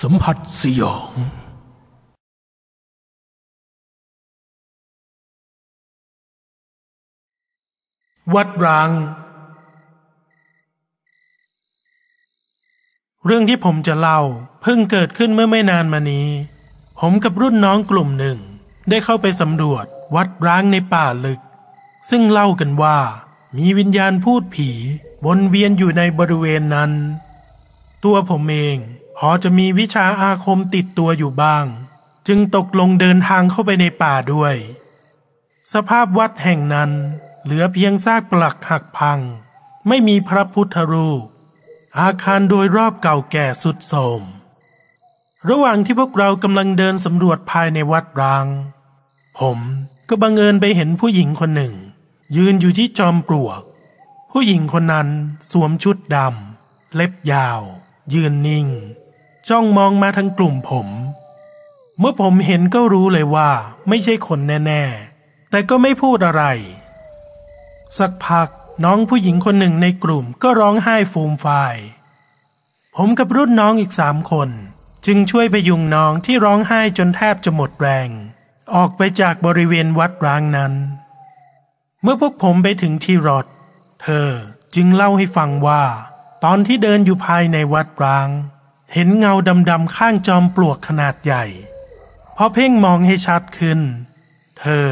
สัมผัสสยอง วัดร้าง เรื่องที่ผมจะเล่าเพิ่งเกิดขึ้นเมื่อไม่นานมานี้ ผมกับรุ่นน้องกลุ่มหนึ่ง ได้เข้าไปสำรวจวัดร้างในป่าลึก ซึ่งเล่ากันว่า มีวิญญาณพูดผีวนเวียนอยู่ในบริเวณนั้น ตัวผมเอง พอจะมีวิชาอาคมติดตัวอยู่บ้าง จึงตกลงเดินทางเข้าไปในป่าด้วย สภาพวัดแห่งนั้นเหลือเพียงซากปลักหักพัง ไม่มีพระพุทธรูป อาคารโดยรอบเก่าแก่สุดโทรมระหว่างที่พวกเรากำลังเดินสำรวจภายในวัดร้าง ผมก็บังเอิญไปเห็นผู้หญิงคนหนึ่ง ยืนอยู่ที่จอมปลวก ผู้หญิงคนนั้นสวมชุดดำเล็บยาว ยืนนิ่ง จ้องมองมาทางกลุ่มผม เมื่อผมเห็นก็รู้เลยว่าไม่ใช่คนแน่ๆ แต่ก็ไม่พูดอะไร สักพักน้องผู้หญิงคนหนึ่งในกลุ่มก็ร้องไห้ฟูมฟาย ผมกับรุ่นน้องอีกสามคน จึงช่วยไปยุงน้องที่ร้องไห้จนแทบจะหมดแรง ออกไปจากบริเวณวัดร้างนั้น เมื่อพวกผมไปถึงที่รถ เธอจึงเล่าให้ฟังว่า ตอนที่เดินอยู่ภายในวัดร้าง เห็นเงาดำๆข้างจอมปลวกขนาดใหญ่พอเพ่งมองให้ชัดขึ้น เธอ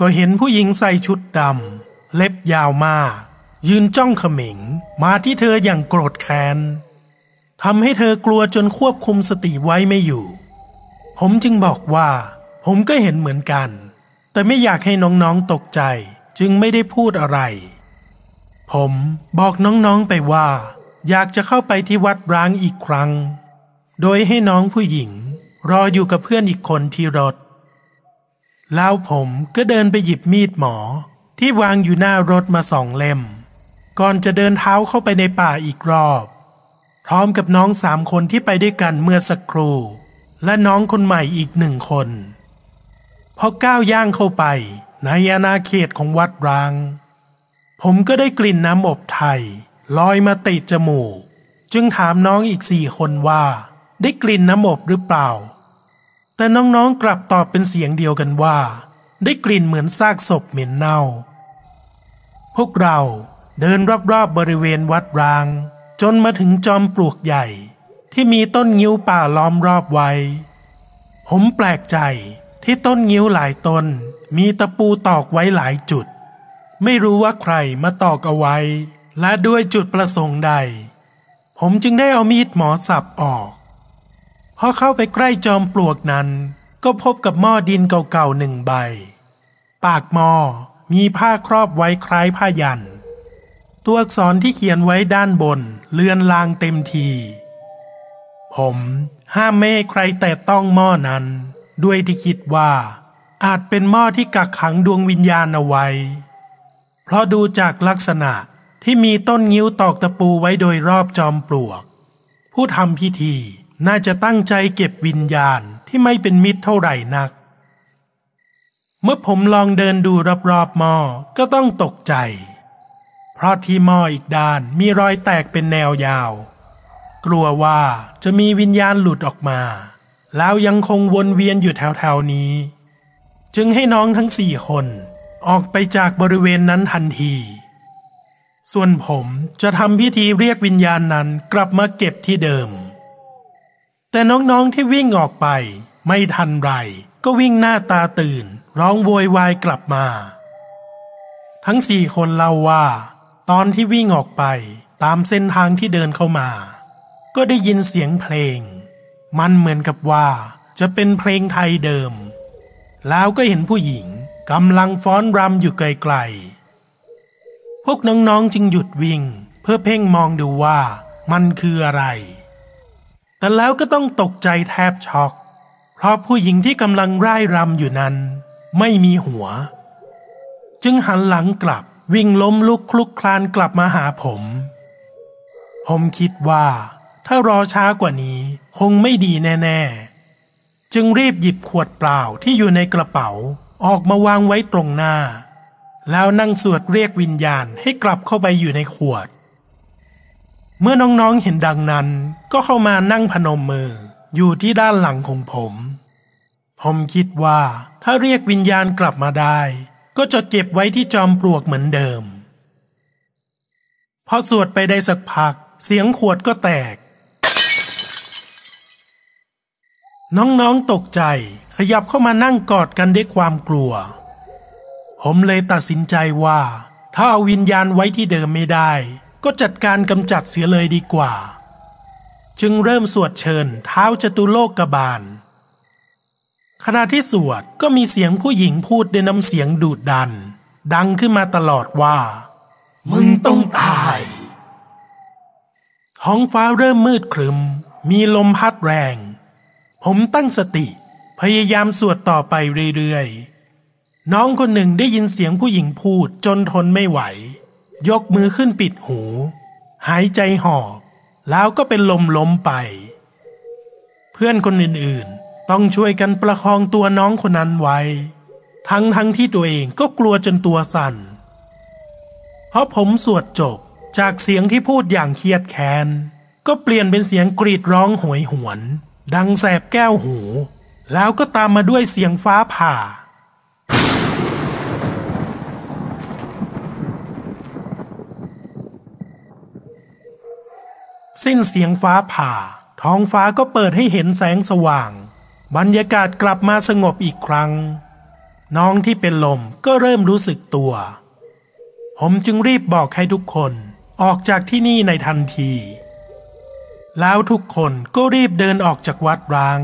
ก็เห็นผู้หญิงใส่ชุดดำเล็บยาวมาก ยืนจ้องเขม็งมาที่เธออย่างโกรธแค้นทำให้เธอกลัวจนควบคุมสติไว้ไม่อยู่ ผมจึงบอกว่า ผมก็เห็นเหมือนกัน แต่ไม่อยากให้น้องๆตกใจจึงไม่ได้พูดอะไร ผมบอกน้องๆไปว่า อยากจะเข้าไปที่วัดร้างอีกครั้ง โดยให้น้องผู้หญิง รออยู่กับเพื่อนอีกคนที่รถ แล้วผมก็เดินไปหยิบมีดหมอที่วางอยู่หน้ารถมาสองเล่ม ก่อนจะเดินเท้าเข้าไปในป่าอีกรอบ พร้อมกับน้องสามคนที่ไปด้วยกันเมื่อสักครู่และน้องคนใหม่อีกหนึ่งคนพอก้าวย่างเข้าไปในอาณาเขตของวัดร้าง ผมก็ได้กลิ่นน้ำอบไทย ลอยมาติดจมูก จึงถามน้องอีกสี่คนว่า ได้กลิ่นน้ำอบหรือเปล่า แต่น้องๆกลับตอบเป็นเสียงเดียวกันว่า ได้กลิ่นเหมือนซากศพเหม็นเน่า พวกเราเดินรอบๆบบริเวณวัดร้าง จนมาถึงจอมปลวกใหญ่ ที่มีต้นงิ้วป่าล้อมรอบไว้ ผมแปลกใจที่ต้นงิ้วหลายต้นมีตะปูตอกไว้หลายจุด ไม่รู้ว่าใครมาตอกเอาไว้ และด้วยจุดประสงค์ใด ผมจึงได้เอามีดหมอสับออกพอเข้าไปใกล้จอมปลวกนั้น ก็พบกับหม้อดินเก่าๆหนึ่งใบ ปากหม้อมีผ้าครอบไว้คล้ายผ้ายัน ตัวอักษรที่เขียนไว้ด้านบนเลือนลางเต็มที ผมห้ามไม่ให้ใครแตะต้องหม้อนั้น ด้วยที่คิดว่า อาจเป็นหม้อที่กักขังดวงวิญญาณเอาไว้ เพราะดูจากลักษณะ ที่มีต้นงิ้วตอกตะปูไว้โดยรอบจอมปลวก ผู้ทำพิธีน่าจะตั้งใจเก็บวิญญาณที่ไม่เป็นมิตรเท่าไหร่นัก เมื่อผมลองเดินดูรอบๆหม้อก็ต้องตกใจ เพราะที่หม้ออีกด้านมีรอยแตกเป็นแนวยาว กลัวว่าจะมีวิญญาณหลุดออกมา แล้วยังคงวนเวียนอยู่แถวๆนี้ จึงให้น้องทั้งสี่คนออกไปจากบริเวณนั้นทันที ส่วนผมจะทำพิธีเรียกวิญญาณนั้นกลับมาเก็บที่เดิม แต่น้องๆที่วิ่งออกไป ไม่ทันไร ก็วิ่งหน้าตาตื่น ร้องโวยวายกลับมา ทั้งสี่คนเล่าว่า ตอนที่วิ่งออกไปตามเส้นทางที่เดินเข้ามา ก็ได้ยินเสียงเพลง มันเหมือนกับว่าจะเป็นเพลงไทยเดิม แล้วก็เห็นผู้หญิงกำลังฟ้อนรำอยู่ไกลๆ พวกน้องๆจึงหยุดวิ่ง เพื่อเพ่งมองดูว่ามันคืออะไร แต่แล้วก็ต้องตกใจแทบช็อก เพราะผู้หญิงที่กำลังร่ายรำอยู่นั้น ไม่มีหัว จึงหันหลังกลับวิ่งล้มลุกคลุกคลานกลับมาหาผม ผมคิดว่า ถ้ารอช้ากว่านี้คงไม่ดีแน่ ๆ จึงรีบหยิบขวดเปล่าที่อยู่ในกระเป๋าออกมาวางไว้ตรงหน้า แล้วนั่งสวดเรียกวิญญาณให้กลับเข้าไปอยู่ในขวด เมื่อน้องๆเห็นดังนั้น ก็เข้ามานั่งพนมมืออยู่ที่ด้านหลังของผม ผมคิดว่าถ้าเรียกวิญญาณกลับมาได้ ก็จะเก็บไว้ที่จอมปลวกเหมือนเดิม พอสวดไปได้สักพัก เสียงขวดก็แตก น้องๆตกใจขยับเข้ามานั่งกอดกันด้วยความกลัว ผมเลยตัดสินใจว่า ถ้าเอาวิญญาณไว้ที่เดิมไม่ได้ ก็จัดการกำจัดเสียเลยดีกว่า จึงเริ่มสวดเชิญเท้าจตุโลกกบาล ขณะที่สวดก็มีเสียงผู้หญิงพูดด้วยน้ำเสียงดูดดัน ดังขึ้นมาตลอดว่า มึงต้องตายท้องฟ้าเริ่มมืดครึม มีลมพัดแรง ผมตั้งสติ พยายามสวดต่อไปเรื่อยๆ น้องคนหนึ่งได้ยินเสียงผู้หญิงพูดจนทนไม่ไหว ยกมือขึ้นปิดหู หายใจหอบ แล้วก็เป็นลมล้มไป เพื่อนคนอื่นๆ ต้องช่วยกันประคองตัวน้องคนนั้นไว้ ทั้งทั้งที่ตัวเองก็กลัวจนตัวสั่น เพราะผมสวดจบจากเสียงที่พูดอย่างเครียดแค้น ก็เปลี่ยนเป็นเสียงกรีดร้องโหยหวน ดังแสบแก้วหู แล้วก็ตามมาด้วยเสียงฟ้าผ่า สิ้นเสียงฟ้าผ่า ท้องฟ้าก็เปิดให้เห็นแสงสว่าง บรรยากาศกลับมาสงบอีกครั้ง น้องที่เป็นลมก็เริ่มรู้สึกตัว ผมจึงรีบบอกให้ทุกคนออกจากที่นี่ในทันที แล้วทุกคนก็รีบเดินออกจากวัดร้าง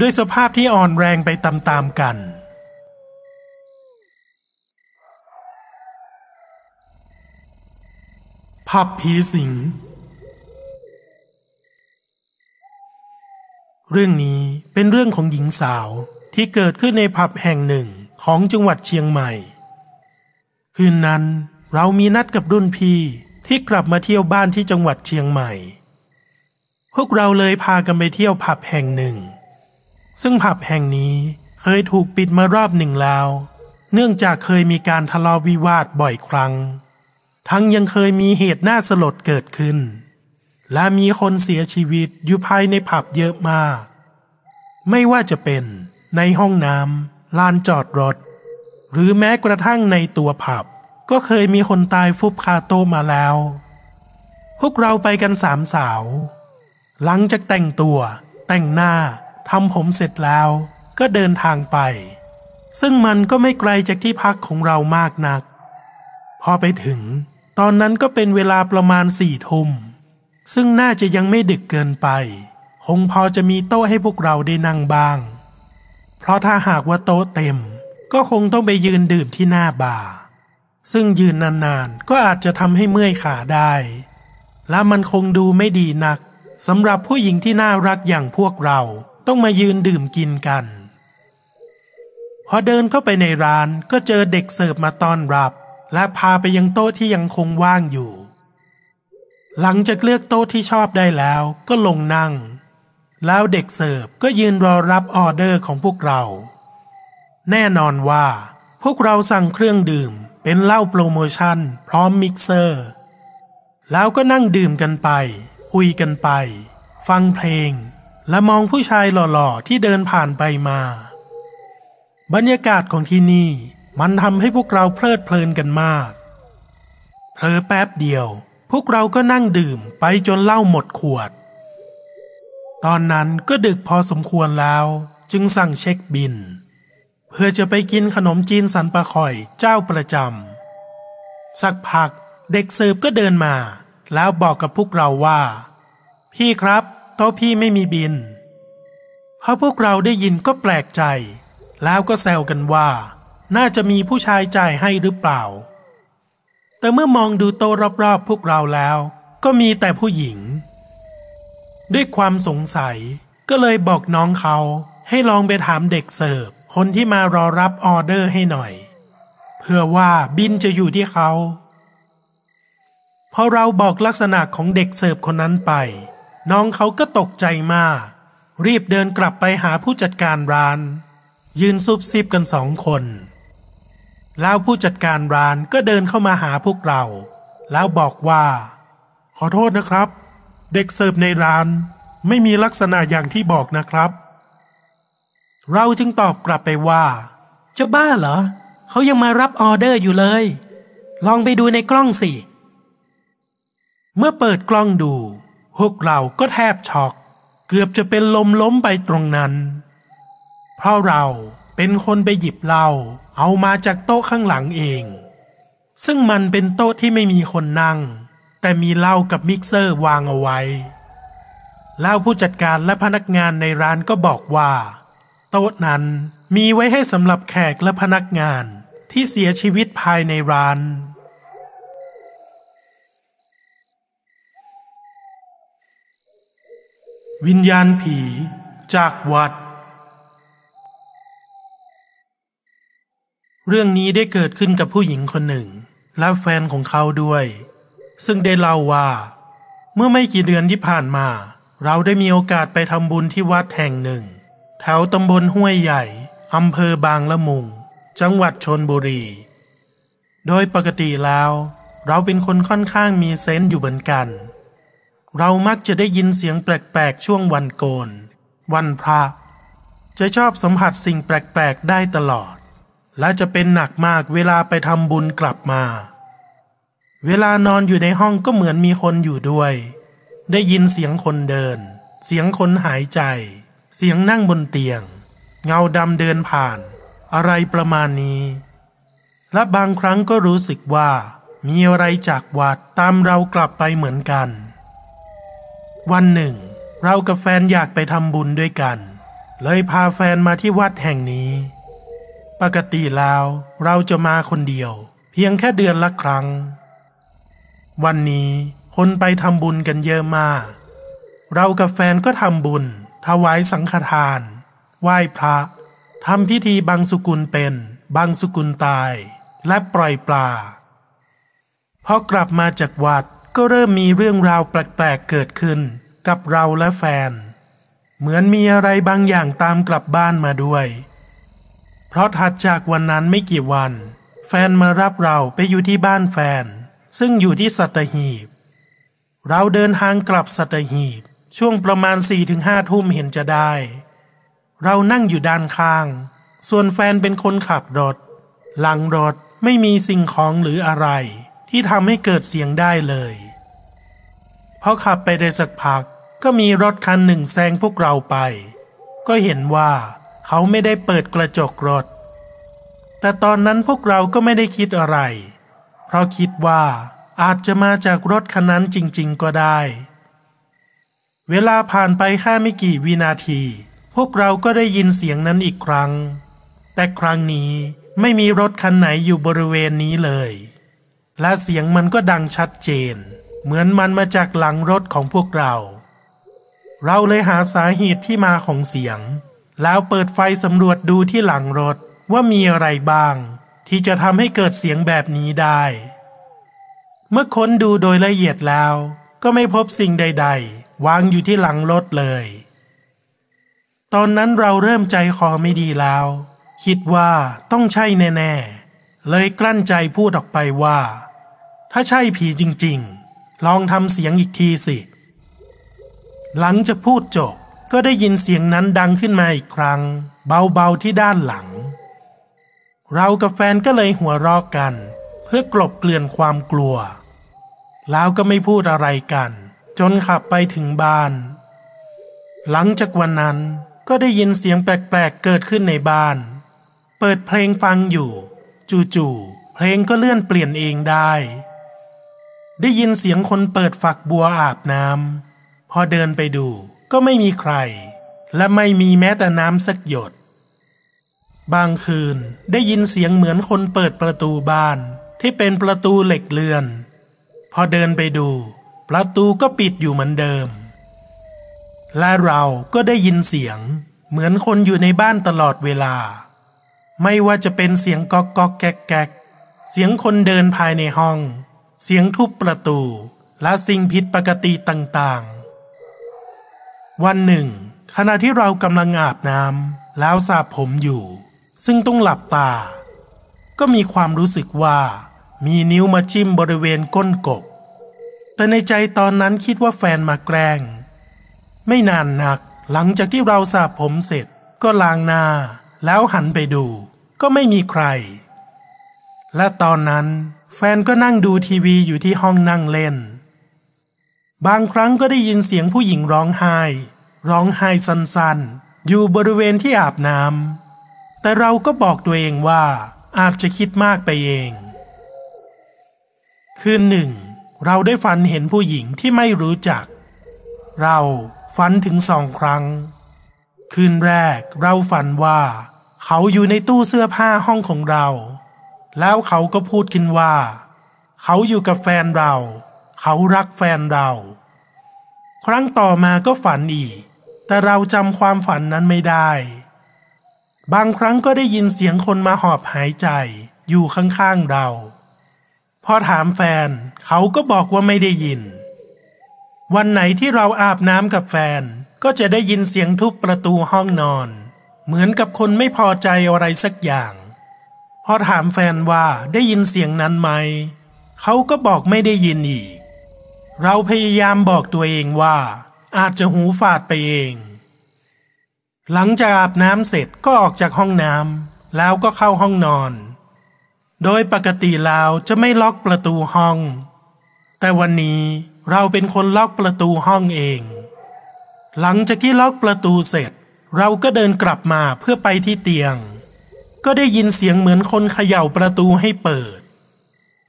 ด้วยสภาพที่อ่อนแรงไปตามๆกันผับผีสิง เรื่องนี้เป็นเรื่องของหญิงสาวที่เกิดขึ้นในผับแห่งหนึ่งของจังหวัดเชียงใหม่ คืนนั้นเรามีนัดกับรุ่นพี่ที่กลับมาเที่ยวบ้านที่จังหวัดเชียงใหม่ พวกเราเลยพากันไปเที่ยวผับแห่งหนึ่ง ซึ่งผับแห่งนี้เคยถูกปิดมารอบหนึ่งแล้ว เนื่องจากเคยมีการทะเลาะวิวาทบ่อยครั้ง ทั้งยังเคยมีเหตุน่าสลดเกิดขึ้น และมีคนเสียชีวิตอยู่ภายในผับเยอะมาก ไม่ว่าจะเป็นในห้องน้ำลานจอดรถ หรือแม้กระทั่งในตัวผับ ก็เคยมีคนตายฟุบคาโตมาแล้ว พวกเราไปกันสามสาว หลังจากแต่งตัว แต่งหน้าทำผมเสร็จแล้วก็เดินทางไป ซึ่งมันก็ไม่ไกลจากที่พักของเรามากนัก พอไปถึง ตอนนั้นก็เป็นเวลาประมาณสี่ทุ่ม ซึ่งน่าจะยังไม่ดึกเกินไป คงพอจะมีโต๊ะให้พวกเราได้นั่งบ้าง เพราะถ้าหากว่าโต๊ะเต็ม ก็คงต้องไปยืนดื่มที่หน้าบาร์ซึ่งยืนนานๆ ก็อาจจะทำให้เมื่อยขาได้ และมันคงดูไม่ดีนักสำหรับผู้หญิงที่น่ารักอย่างพวกเราต้องมายืนดื่มกินกัน พอเดินเข้าไปในร้านก็เจอเด็กเสิร์ฟมาต้อนรับ และพาไปยังโต๊ะที่ยังคงว่างอยู่ หลังจากเลือกโต๊ะที่ชอบได้แล้วก็ลงนั่ง แล้วเด็กเสิร์ฟก็ยืนรอรับออเดอร์ของพวกเรา แน่นอนว่า พวกเราสั่งเครื่องดื่มเป็นเหล้าโปรโมชั่น พร้อมมิกเซอร์ แล้วก็นั่งดื่มกันไป คุยกันไป ฟังเพลง และมองผู้ชายหล่อๆ ที่เดินผ่านไปมา บรรยากาศของที่นี่มันทำให้พวกเราเพลิดเพลินกันมากเพลอแป๊บเดียว พวกเราก็นั่งดื่มไปจนเหล้าหมดขวด ตอนนั้นก็ดึกพอสมควรแล้วจึงสั่งเช็คบิน เพื่อจะไปกินขนมจีนสันปะข่อยเจ้าประจำสักพักเด็กเสิร์ฟก็เดินมา แล้วบอกกับพวกเราว่า พี่ครับโต๊ะพี่ไม่มีบินพอพวกเราได้ยินก็แปลกใจ แล้วก็แซวกันว่า น่าจะมีผู้ชายจ่ายให้หรือเปล่า แต่เมื่อมองดูโต๊ะรอบๆพวกเราแล้ว ก็มีแต่ผู้หญิง ด้วยความสงสัยก็เลยบอกน้องเขาให้ลองไปถามเด็กเสิร์ฟคนที่มารอรับออเดอร์ให้หน่อย เพื่อว่าบินจะอยู่ที่เขาพอเราบอกลักษณะของเด็กเสิร์ฟคนนั้นไป น้องเขาก็ตกใจมาก รีบเดินกลับไปหาผู้จัดการร้าน ยืนซุบซิบกันสองคน แล้วผู้จัดการร้านก็เดินเข้ามาหาพวกเรา แล้วบอกว่า ขอโทษนะครับ เด็กเสิร์ฟในร้านไม่มีลักษณะอย่างที่บอกนะครับ เราจึงตอบกลับไปว่าจะบ้าเหรอ เขายังมารับออเดอร์อยู่เลย ลองไปดูในกล้องสิ เมื่อเปิดกล้องดู พวกเราก็แทบช็อก เกือบจะเป็นลมล้มไปตรงนั้น เพราะเราเป็นคนไปหยิบเหล้า เอามาจากโต๊ะข้างหลังเอง ซึ่งมันเป็นโต๊ะที่ไม่มีคนนั่ง แต่มีเหล้ากับมิกเซอร์วางเอาไว้แล้วผู้จัดการและพนักงานในร้านก็บอกว่า โต๊ะนั้นมีไว้ให้สำหรับแขกและพนักงานที่เสียชีวิตภายในร้าน วิญญาณผีจากวัด เรื่องนี้ได้เกิดขึ้นกับผู้หญิงคนหนึ่ง และแฟนของเขาด้วย ซึ่งได้เล่าว่า เมื่อไม่กี่เดือนที่ผ่านมา เราได้มีโอกาสไปทำบุญที่วัดแห่งหนึ่ง แถวตำบลห้วยใหญ่อำเภอบางละมุง จังหวัดชนบุรี โดยปกติแล้ว เราเป็นคนค่อนข้างมีเซนต์อยู่เหมือนกัน เรามักจะได้ยินเสียงแปลกๆช่วงวันโกน วันพระ จะชอบสัมผัสสิ่งแปลกๆได้ตลอด และจะเป็นหนักมากเวลาไปทำบุญกลับมา เวลานอนอยู่ในห้องก็เหมือนมีคนอยู่ด้วย ได้ยินเสียงคนเดิน เสียงคนหายใจ เสียงนั่งบนเตียง เงาดำเดินผ่าน อะไรประมาณนี้ และบางครั้งก็รู้สึกว่า มีอะไรจากวัดตามเรากลับไปเหมือนกัน วันหนึ่ง เรากับแฟนอยากไปทำบุญด้วยกัน เลยพาแฟนมาที่วัดแห่งนี้ ปกติแล้วเราจะมาคนเดียว เพียงแค่เดือนละครั้ง วันนี้คนไปทำบุญกันเยอะมาก เรากับแฟนก็ทำบุญ ถวายสังฆทาน ไหว้พระทำพิธีบังสุกุลเป็นบังสุกุลตาย และปล่อยปลาพอกลับมาจากวัดก็เริ่มมีเรื่องราวแปลกๆเกิดขึ้น กับเราและแฟน เหมือนมีอะไรบางอย่างตามกลับบ้านมาด้วย เพราะถัดจากวันนั้นไม่กี่วัน แฟนมารับเราไปอยู่ที่บ้านแฟน ซึ่งอยู่ที่สัตหีบ เราเดินทางกลับสัตหีบ ช่วงประมาณ4ี่ถึงห้าทุ่มเห็นจะได้ เรานั่งอยู่ด้านข้าง ส่วนแฟนเป็นคนขับรถ หลังรถไม่มีสิ่งของหรืออะไร ที่ทำให้เกิดเสียงได้เลยพอขับไปได้สักพักก็มีรถคันหนึ่งแซงพวกเราไป ก็เห็นว่า เขาไม่ได้เปิดกระจกรถ แต่ตอนนั้นพวกเราก็ไม่ได้คิดอะไร เพราะคิดว่าอาจจะมาจากรถคันนั้นจริง ๆ ก็ได้ เวลาผ่านไปแค่ไม่กี่วินาที พวกเราก็ได้ยินเสียงนั้นอีกครั้ง แต่ครั้งนี้ไม่มีรถคันไหนอยู่บริเวณนี้เลย และเสียงมันก็ดังชัดเจน เหมือนมันมาจากหลังรถของพวกเรา เราเลยหาสาเหตุที่มาของเสียง แล้วเปิดไฟสำรวจดูที่หลังรถว่ามีอะไรบ้าง ที่จะทำให้เกิดเสียงแบบนี้ได้ เมื่อค้นดูโดยละเอียดแล้ว ก็ไม่พบสิ่งใด ๆ วางอยู่ที่หลังรถเลย ตอนนั้นเราเริ่มใจคอไม่ดีแล้ว คิดว่าต้องใช่แน่ ๆ เลยกลั้นใจพูดออกไปว่า ถ้าใช่ผีจริง ๆ ลองทำเสียงอีกทีสิ หลังจากพูดจบ ก็ได้ยินเสียงนั้นดังขึ้นมาอีกครั้ง เบาๆที่ด้านหลัง เรากับแฟนก็เลยหัวเราะกัน เพื่อกลบเกลื่อนความกลัว แล้วก็ไม่พูดอะไรกัน จนขับไปถึงบ้าน หลังจากวันนั้นก็ได้ยินเสียงแปลกๆเกิดขึ้นในบ้าน เปิดเพลงฟังอยู่ จู่ๆเพลงก็เลื่อนเปลี่ยนเองได้ ได้ยินเสียงคนเปิดฝักบัวอาบน้ำพอเดินไปดู ก็ไม่มีใคร และไม่มีแม้แต่น้ำสักหยด บางคืนได้ยินเสียงเหมือนคนเปิดประตูบ้านที่เป็นประตูเหล็กเลื่อน พอเดินไปดู ประตูก็ปิดอยู่เหมือนเดิม และเราก็ได้ยินเสียง เหมือนคนอยู่ในบ้านตลอดเวลา ไม่ว่าจะเป็นเสียงก๊อกก๊อกแก๊กแก๊กเสียงคนเดินภายในห้อง เสียงทุบประตู และสิ่งผิดปกติต่าง วันหนึ่ง ขณะที่เรากำลังอาบน้ำแล้วสระผมอยู่ ซึ่งต้องหลับตา ก็มีความรู้สึกว่า มีนิ้วมาจิ้มบริเวณก้นกบ แต่ในใจตอนนั้นคิดว่าแฟนมาแกล้ง ไม่นานนัก หลังจากที่เราสระผมเสร็จก็ล้างหน้า แล้วหันไปดู ก็ไม่มีใคร และตอนนั้น แฟนก็นั่งดูทีวีอยู่ที่ห้องนั่งเล่น บางครั้งก็ได้ยินเสียงผู้หญิงร้องไห้ ร้องไห้สั้นๆ อยู่บริเวณที่อาบน้ำแต่เราก็บอกตัวเองว่าอาจจะคิดมากไปเอง คืนหนึ่ง เราได้ฝันเห็นผู้หญิงที่ไม่รู้จัก เราฝันถึงสองครั้ง คืนแรกเราฝันว่า เขาอยู่ในตู้เสื้อผ้าห้องของเรา แล้วเขาก็พูดขึ้นว่า เขาอยู่กับแฟนเรา เขารักแฟนเรา ครั้งต่อมาก็ฝันอีก แต่เราจำความฝันนั้นไม่ได้ บางครั้งก็ได้ยินเสียงคนมาหอบหายใจอยู่ข้างๆเรา พอถามแฟนเขาก็บอกว่าไม่ได้ยิน วันไหนที่เราอาบน้ำกับแฟนก็จะได้ยินเสียงทุบประตูห้องนอน เหมือนกับคนไม่พอใจอะไรสักอย่าง พอถามแฟนว่าได้ยินเสียงนั้นไหม เขาก็บอกไม่ได้ยินอีก เราพยายามบอกตัวเองว่า อาจจะหูฝาดไปเอง หลังจากอาบน้ำเสร็จก็ออกจากห้องน้ำแล้วก็เข้าห้องนอน โดยปกติแล้วจะไม่ล็อกประตูห้อง แต่วันนี้เราเป็นคนล็อกประตูห้องเอง หลังจากที่ล็อกประตูเสร็จ เราก็เดินกลับมาเพื่อไปที่เตียง ก็ได้ยินเสียงเหมือนคนเขย่าประตูให้เปิด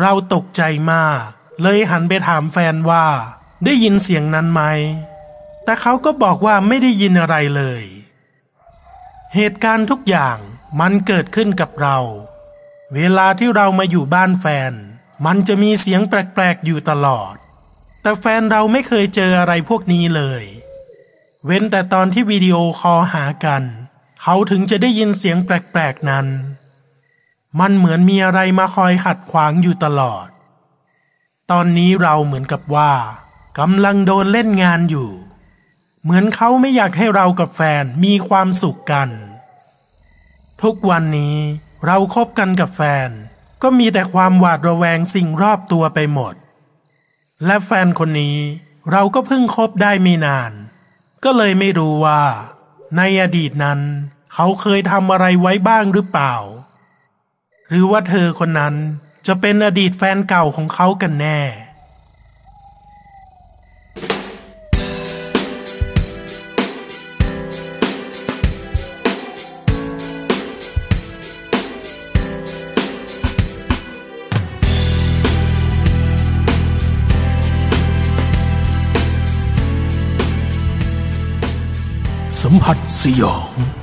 เราตกใจมาก เลยหันไปถามแฟนว่า ได้ยินเสียงนั้นไหม แต่เขาก็บอกว่าไม่ได้ยินอะไรเลย เหตุการณ์ทุกอย่างมันเกิดขึ้นกับเรา เวลาที่เรามาอยู่บ้านแฟน มันจะมีเสียงแปลกๆอยู่ตลอด แต่แฟนเราไม่เคยเจออะไรพวกนี้เลย เว้นแต่ตอนที่วิดีโอคอลหากัน เขาถึงจะได้ยินเสียงแปลกๆนั้น มันเหมือนมีอะไรมาคอยขัดขวางอยู่ตลอด ตอนนี้เราเหมือนกับว่ากำลังโดนเล่นงานอยู่ เหมือนเขาไม่อยากให้เรากับแฟนมีความสุขกัน ทุกวันนี้เราคบกันกับแฟน ก็มีแต่ความหวาดระแวงสิ่งรอบตัวไปหมด และแฟนคนนี้เราก็เพิ่งคบได้ไม่นาน ก็เลยไม่รู้ว่า ในอดีตนั้น เขาเคยทำอะไรไว้บ้างหรือเปล่า หรือว่าเธอคนนั้น จะเป็นอดีตแฟนเก่าของเขากันแน่สัมผัสสยอง